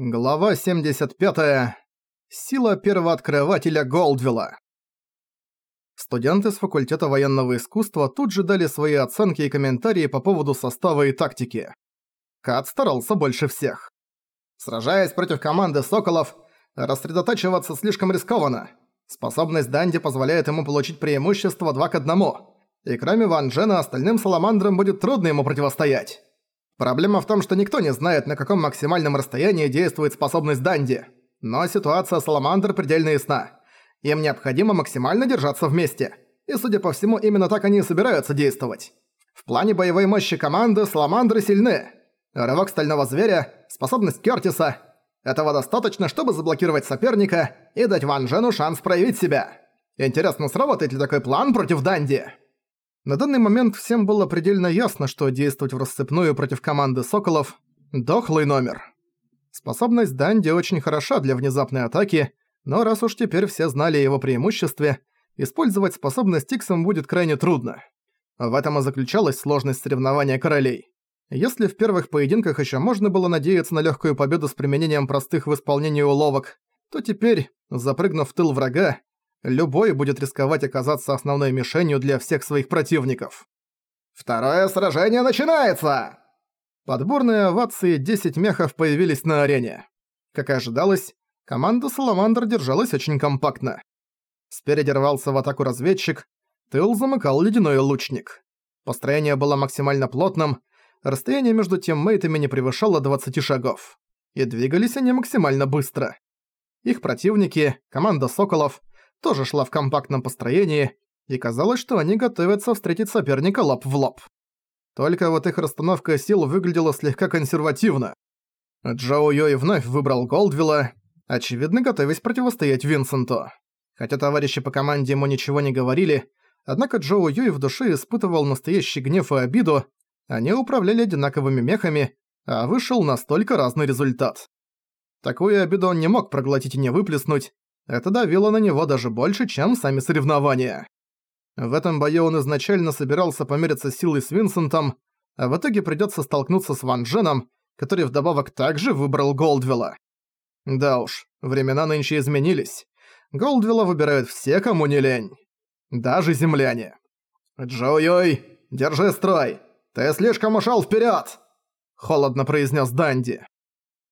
Глава 75. Сила первооткрывателя Голдвилла. Студенты с факультета военного искусства тут же дали свои оценки и комментарии по поводу состава и тактики. Кат старался больше всех. Сражаясь против команды Соколов, рассредотачиваться слишком рискованно. Способность Данди позволяет ему получить преимущество 2 к 1. И кроме Ван Джена, остальным Саламандрам будет трудно ему противостоять. Проблема в том, что никто не знает, на каком максимальном расстоянии действует способность Данди. Но ситуация Саламандр предельно ясна. Им необходимо максимально держаться вместе. И, судя по всему, именно так они и собираются действовать. В плане боевой мощи команды Саламандры сильны. Рывок Стального Зверя, способность Кёртиса. Этого достаточно, чтобы заблокировать соперника и дать Ван Джену шанс проявить себя. Интересно, сработает ли такой план против Данди? На данный момент всем было предельно ясно, что действовать в расцепную против команды Соколов – дохлый номер. Способность Данди очень хороша для внезапной атаки, но раз уж теперь все знали о его преимуществе, использовать способность Иксом будет крайне трудно. В этом и заключалась сложность соревнования королей. Если в первых поединках еще можно было надеяться на легкую победу с применением простых в исполнении уловок, то теперь, запрыгнув в тыл врага, любой будет рисковать оказаться основной мишенью для всех своих противников. «Второе сражение начинается!» Подборные овации 10 мехов появились на арене. Как и ожидалось, команда Саламандр держалась очень компактно. Спереди рвался в атаку разведчик, тыл замыкал ледяной лучник. Построение было максимально плотным, расстояние между тиммейтами не превышало 20 шагов. И двигались они максимально быстро. Их противники, команда Соколов, тоже шла в компактном построении, и казалось, что они готовятся встретить соперника лоб в лоб. Только вот их расстановка сил выглядела слегка консервативно. Джоу Йой вновь выбрал Голдвилла, очевидно готовясь противостоять Винсенту. Хотя товарищи по команде ему ничего не говорили, однако Джоу Юй в душе испытывал настоящий гнев и обиду, они управляли одинаковыми мехами, а вышел настолько разный результат. Такую обиду он не мог проглотить и не выплеснуть, это давило на него даже больше, чем сами соревнования. В этом бою он изначально собирался помериться силой с Винсентом, а в итоге придётся столкнуться с Ван Дженом, который вдобавок также выбрал Голдвилла. Да уж, времена нынче изменились. Голдвилла выбирают все, кому не лень. Даже земляне. «Джоуй, держи строй! Ты слишком ушёл вперёд!» Холодно произнес Данди.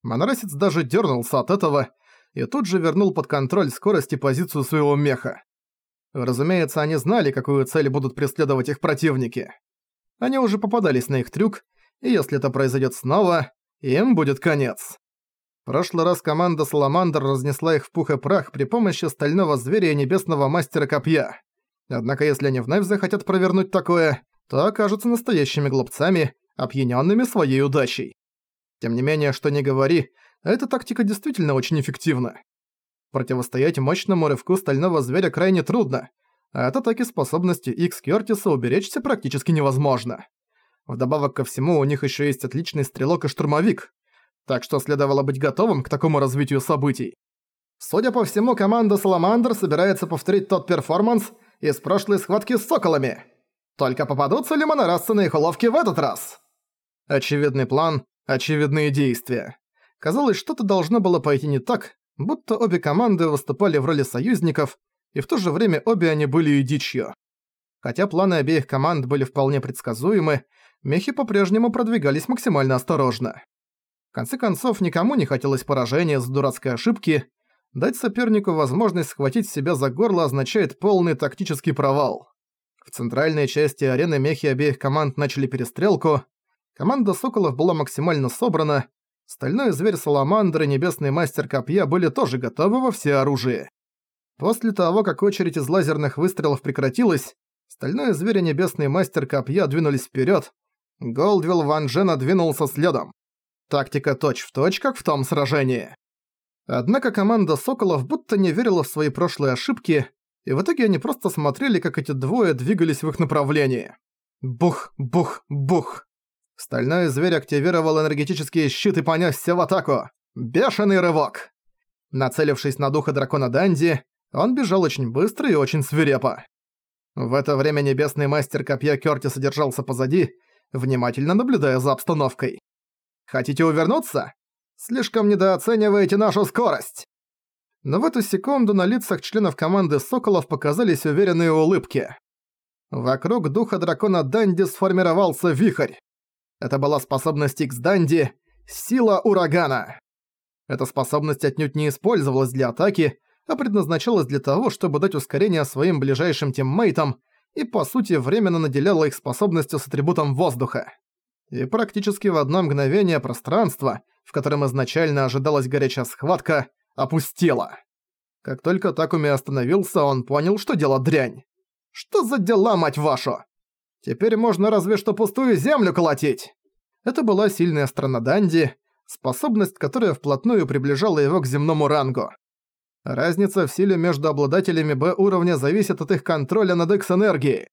Монорасец даже дернулся от этого, и тут же вернул под контроль скорость и позицию своего меха. Разумеется, они знали, какую цель будут преследовать их противники. Они уже попадались на их трюк, и если это произойдет снова, им будет конец. В прошлый раз команда Саламандр разнесла их в пух и прах при помощи стального зверя и небесного мастера копья. Однако если они вновь захотят провернуть такое, то окажутся настоящими глупцами, опьянёнными своей удачей. Тем не менее, что ни говори, эта тактика действительно очень эффективна. Противостоять мощному рывку стального зверя крайне трудно, а от атаки способности X Кёртиса уберечься практически невозможно. Вдобавок ко всему, у них ещё есть отличный стрелок и штурмовик, так что следовало быть готовым к такому развитию событий. Судя по всему, команда Саламандр собирается повторить тот перформанс из прошлой схватки с соколами. Только попадутся ли монорасцы на их уловки в этот раз? Очевидный план, очевидные действия. Казалось, что-то должно было пойти не так, будто обе команды выступали в роли союзников, и в то же время обе они были и дичью. Хотя планы обеих команд были вполне предсказуемы, мехи по-прежнему продвигались максимально осторожно. В конце концов, никому не хотелось поражения за дурацкой ошибки, дать сопернику возможность схватить себя за горло означает полный тактический провал. В центральной части арены мехи обеих команд начали перестрелку, команда Соколов была максимально собрана, Стальной зверь Саламандр и Небесный Мастер Копья были тоже готовы во все оружие. После того, как очередь из лазерных выстрелов прекратилась, Стальной зверь и Небесный Мастер Копья двинулись вперед. Голдвилл Ван Джена двинулся следом. Тактика точь-в-точь, точь, как в том сражении. Однако команда Соколов будто не верила в свои прошлые ошибки, и в итоге они просто смотрели, как эти двое двигались в их направлении. Бух, бух, бух. Стальной зверь активировал энергетические щиты и понёсся в атаку. Бешеный рывок! Нацелившись на духа дракона Данди, он бежал очень быстро и очень свирепо. В это время небесный мастер копья Кёртиса держался позади, внимательно наблюдая за обстановкой. «Хотите увернуться? Слишком недооцениваете нашу скорость!» Но в эту секунду на лицах членов команды Соколов показались уверенные улыбки. Вокруг духа дракона Данди сформировался вихрь. Это была способность Икс Данди «Сила урагана». Эта способность отнюдь не использовалась для атаки, а предназначалась для того, чтобы дать ускорение своим ближайшим тиммейтам и, по сути, временно наделяла их способностью с атрибутом воздуха. И практически в одно мгновение пространство, в котором изначально ожидалась горячая схватка, опустело. Как только Такуми остановился, он понял, что дело дрянь. Что за дела, мать вашу? Теперь можно разве что пустую землю колотить. Это была сильная страна Данди, способность, которая вплотную приближала его к земному рангу. Разница в силе между обладателями Б-уровня зависит от их контроля над X-энергией.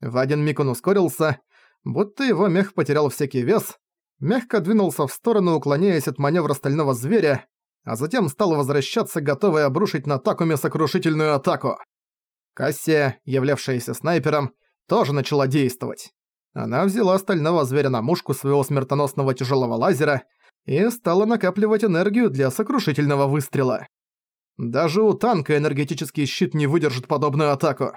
В один миг он ускорился, будто его мех потерял всякий вес, мягко двинулся в сторону, уклоняясь от маневра стального зверя, а затем стал возвращаться, готовый обрушить на Такуме сокрушительную атаку. Кассия, являвшаяся снайпером, тоже начала действовать. Она взяла стального зверя на мушку своего смертоносного тяжелого лазера и стала накапливать энергию для сокрушительного выстрела. Даже у танка энергетический щит не выдержит подобную атаку.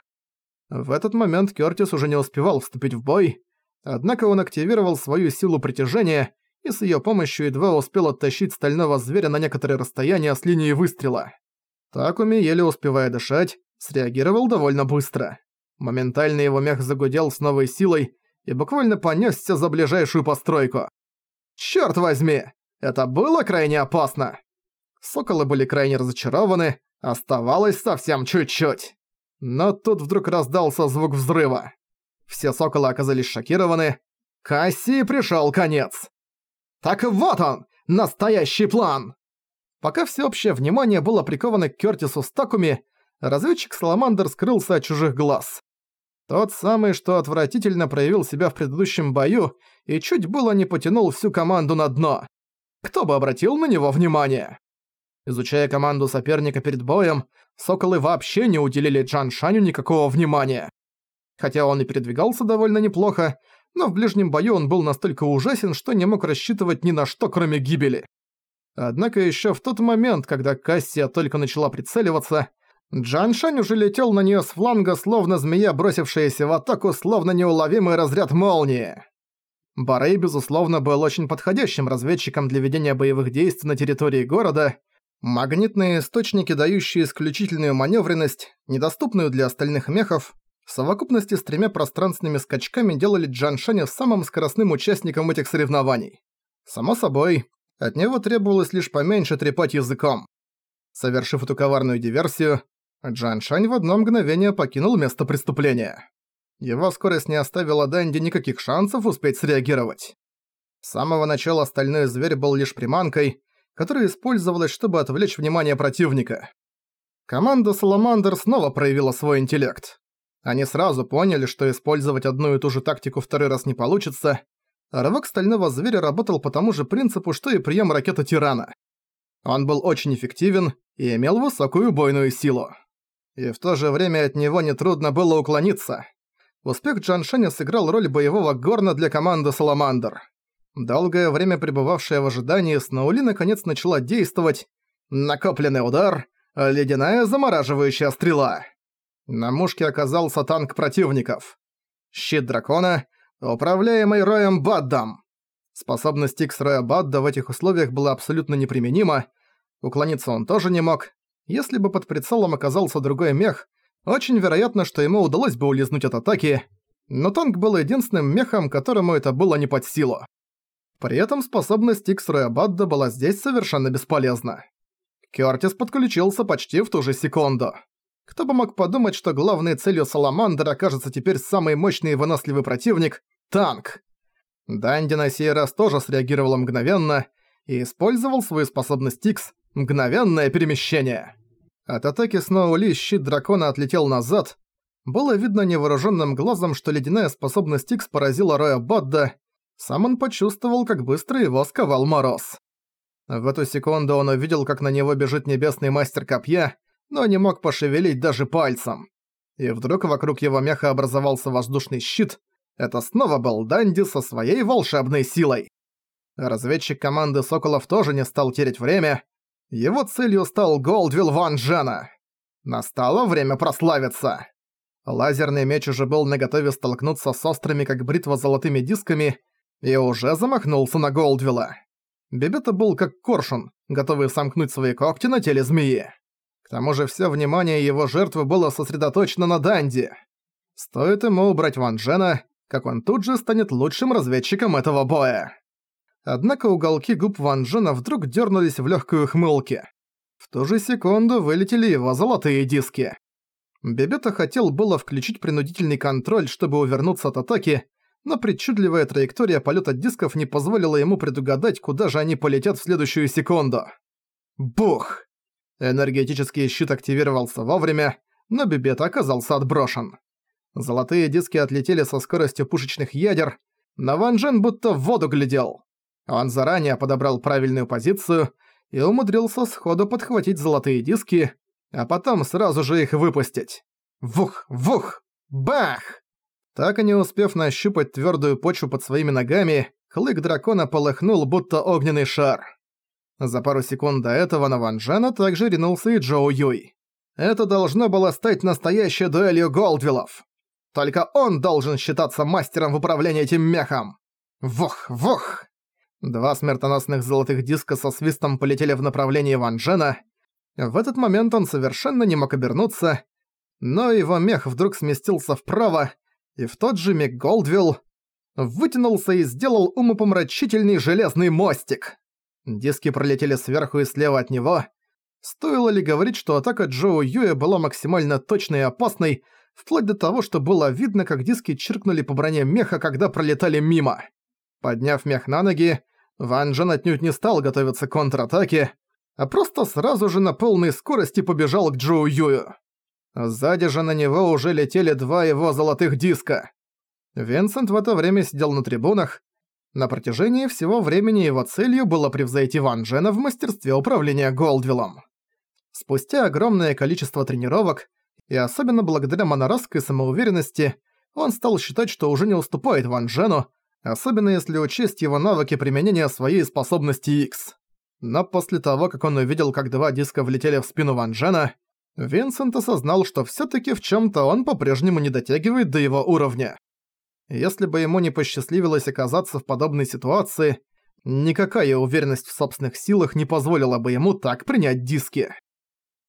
В этот момент Кёртис уже не успевал вступить в бой, однако он активировал свою силу притяжения и с её помощью едва успел оттащить стального зверя на некоторое расстояние с линии выстрела. Такуми, еле успевая дышать, среагировал довольно быстро. Моментально его мех загудел с новой силой и буквально понёсся за ближайшую постройку. «Чёрт возьми! Это было крайне опасно!» Соколы были крайне разочарованы, оставалось совсем чуть-чуть. Но тут вдруг раздался звук взрыва. Все соколы оказались шокированы. Кассии пришёл конец. Так вот он, настоящий план! Пока всеобщее внимание было приковано к Кёртису Стакуми, разведчик Саламандр скрылся от чужих глаз. Тот самый, что отвратительно проявил себя в предыдущем бою и чуть было не потянул всю команду на дно. Кто бы обратил на него внимание? Изучая команду соперника перед боем, соколы вообще не уделили Джан Шаню никакого внимания. Хотя он и передвигался довольно неплохо, но в ближнем бою он был настолько ужасен, что не мог рассчитывать ни на что, кроме гибели. Однако еще в тот момент, когда Кассия только начала прицеливаться, Джан Шань уже летел на нее с фланга, словно змея, бросившаяся в атаку, словно неуловимый разряд молнии. Барей, безусловно, был очень подходящим разведчиком для ведения боевых действий на территории города, Магнитные источники, дающие исключительную маневренность, недоступную для остальных мехов, в совокупности с тремя пространственными скачками делали Джан Шаня самым скоростным участником этих соревнований. Само собой, от него требовалось лишь поменьше трепать языком. Совершив эту коварную диверсию, Джан Шань в одно мгновение покинул место преступления. Его скорость не оставила Дэнди никаких шансов успеть среагировать. С самого начала стальной зверь был лишь приманкой, которая использовалась, чтобы отвлечь внимание противника. Команда Саламандр снова проявила свой интеллект. Они сразу поняли, что использовать одну и ту же тактику второй раз не получится. рывок стального зверя работал по тому же принципу, что и прием ракеты Тирана. Он был очень эффективен и имел высокую бойную силу. И в то же время от него нетрудно было уклониться. Успех Джаншеня сыграл роль боевого горна для команды Саламандр. Долгое время пребывавшая в ожидании, Сноули наконец начала действовать. Накопленный удар, ледяная замораживающая стрела. На мушке оказался танк противников. Щит дракона, управляемый Роем Баддом. Способность Икс Роя Бадда в этих условиях была абсолютно неприменима. Уклониться он тоже не мог. Если бы под прицелом оказался другой мех, очень вероятно, что ему удалось бы улизнуть от атаки, но танк был единственным мехом, которому это было не под силу. При этом способность Иксруя Бадда была здесь совершенно бесполезна. Кёртис подключился почти в ту же секунду. Кто бы мог подумать, что главной целью Саламандра окажется теперь самый мощный и выносливый противник — танк. Данди на сей раз тоже среагировал мгновенно и использовал свою способность Икс — мгновенное перемещение. От атаки Сноули щит дракона отлетел назад. Было видно невооруженным глазом, что ледяная способность Икс поразила Роя Бадда, сам он почувствовал, как быстро его сковал мороз. В эту секунду он увидел, как на него бежит небесный мастер копья, но не мог пошевелить даже пальцем. И вдруг вокруг его меха образовался воздушный щит. Это снова был Данди со своей волшебной силой. Разведчик команды Соколов тоже не стал терять время. Его целью стал Голдвилл Ван Джена. Настало время прославиться. Лазерный меч уже был наготове столкнуться с острыми, как бритва, золотыми дисками, и уже замахнулся на Голдвилла. Бебета был как коршун, готовый сомкнуть свои когти на теле змеи. К тому же все внимание его жертвы было сосредоточено на Данди. Стоит ему убрать Ван Джена, как он тут же станет лучшим разведчиком этого боя. Однако уголки губ Ван Джена вдруг дернулись в легкую хмылке. В ту же секунду вылетели его золотые диски. Бебета хотел было включить принудительный контроль, чтобы увернуться от атаки, но причудливая траектория полета дисков не позволила ему предугадать, куда же они полетят в следующую секунду. Бух! Энергетический щит активировался вовремя, но Бебета оказался отброшен. Золотые диски отлетели со скоростью пушечных ядер, но Ван Джен будто в воду глядел. Он заранее подобрал правильную позицию и умудрился сходу подхватить золотые диски, а потом сразу же их выпустить. Вух, вух, бах! Так и не успев нащупать твердую почву под своими ногами, клык дракона полыхнул, будто огненный шар. За пару секунд до этого на Ван Джена также ринулся и Джоу Юй. Это должно было стать настоящей дуэлью Голдвиллов. Только он должен считаться мастером в управлении этим мехом. Вух, вух! Два смертоносных золотых диска со свистом полетели в направлении Ван Джена, в этот момент он совершенно не мог обернуться, но его мех вдруг сместился вправо, и в тот же миг Голдвилл вытянулся и сделал умопомрачительный железный мостик. Диски пролетели сверху и слева от него. Стоило ли говорить, что атака Джоу Юя была максимально точной и опасной, вплоть до того, что было видно, как диски чиркнули по броне меха, когда пролетали мимо. Подняв мех на ноги, Ван Джен отнюдь не стал готовиться к контратаке, а просто сразу же на полной скорости побежал к Джоу Юю. Сзади же на него уже летели два его золотых диска. Винсент в это время сидел на трибунах. На протяжении всего времени его целью было превзойти Ван Джена в мастерстве управления Голдвиллом. Спустя огромное количество тренировок, и особенно благодаря монорасской самоуверенности, он стал считать, что уже не уступает Ван Джену, особенно если учесть его навыки применения своей способности X. Но после того, как он увидел, как два диска влетели в спину Ван Джена, Винсент осознал, что всё-таки в чём-то он по-прежнему не дотягивает до его уровня. Если бы ему не посчастливилось оказаться в подобной ситуации, никакая уверенность в собственных силах не позволила бы ему так принять диски.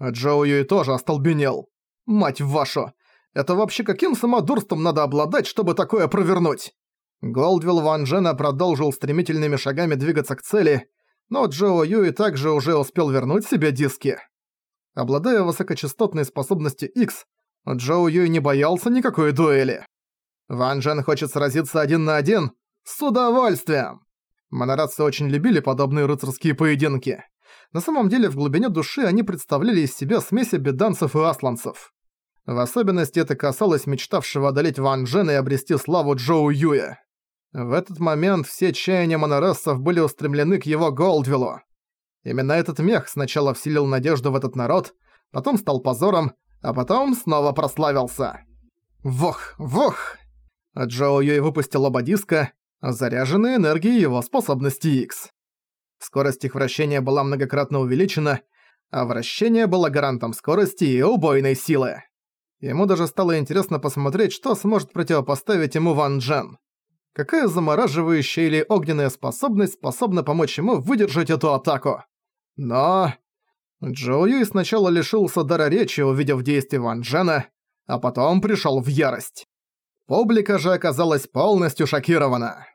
Джоу Юй тоже остолбенел. «Мать вашу! Это вообще каким самодурством надо обладать, чтобы такое провернуть?» Голдвилл Ван Джена продолжил стремительными шагами двигаться к цели, но Джоу Юи также уже успел вернуть себе диски. Обладая высокочастотной способностью X, Джоу Юй не боялся никакой дуэли. Ван Джен хочет сразиться один на один? С удовольствием! Монорадцы очень любили подобные рыцарские поединки. На самом деле, в глубине души они представляли из себя смесь беданцев и асланцев. В особенности это касалось мечтавшего одолеть Ван Джена и обрести славу Джоу Юя. В этот момент все чаяния монорасцев были устремлены к его Голдвиллу. Именно этот мех сначала вселил надежду в этот народ, потом стал позором, а потом снова прославился. Вох, вох! Джоу Юй выпустил оба диска, заряженные энергией его способности X. Скорость их вращения была многократно увеличена, а вращение было гарантом скорости и убойной силы. Ему даже стало интересно посмотреть, что сможет противопоставить ему Ван Джен какая замораживающая или огненная способность способна помочь ему выдержать эту атаку. Но... Джоу Юй сначала лишился дара речи, увидев действие Ван Джена, а потом пришел в ярость. Публика же оказалась полностью шокирована.